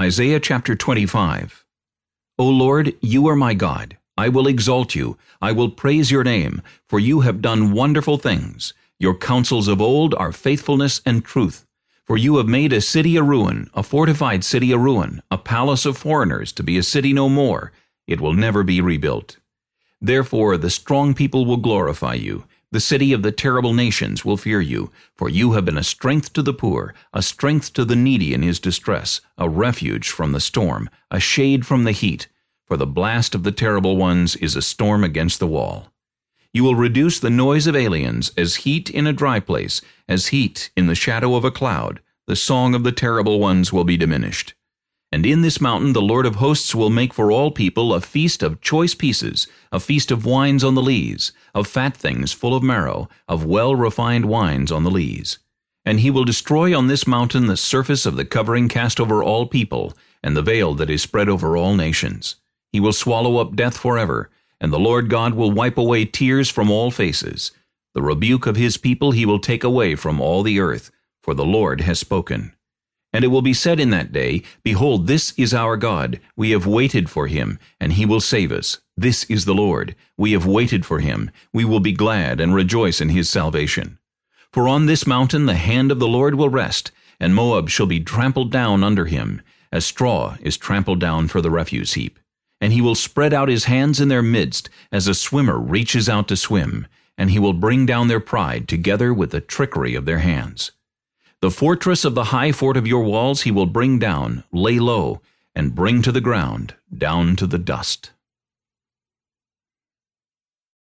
Isaiah chapter 25 O Lord, you are my God. I will exalt you. I will praise your name, for you have done wonderful things. Your counsels of old are faithfulness and truth. For you have made a city a ruin, a fortified city a ruin, a palace of foreigners to be a city no more. It will never be rebuilt. Therefore the strong people will glorify you. The city of the terrible nations will fear you, for you have been a strength to the poor, a strength to the needy in his distress, a refuge from the storm, a shade from the heat, for the blast of the terrible ones is a storm against the wall. You will reduce the noise of aliens as heat in a dry place, as heat in the shadow of a cloud. The song of the terrible ones will be diminished. And in this mountain the Lord of hosts will make for all people a feast of choice pieces, a feast of wines on the lees, of fat things full of marrow, of well-refined wines on the lees. And he will destroy on this mountain the surface of the covering cast over all people, and the veil that is spread over all nations. He will swallow up death forever, and the Lord God will wipe away tears from all faces. The rebuke of his people he will take away from all the earth, for the Lord has spoken. And it will be said in that day, Behold, this is our God. We have waited for him, and he will save us. This is the Lord. We have waited for him. We will be glad and rejoice in his salvation. For on this mountain the hand of the Lord will rest, and Moab shall be trampled down under him, as straw is trampled down for the refuse heap. And he will spread out his hands in their midst, as a swimmer reaches out to swim, and he will bring down their pride together with the trickery of their hands. The fortress of the high fort of your walls he will bring down, lay low, and bring to the ground, down to the dust.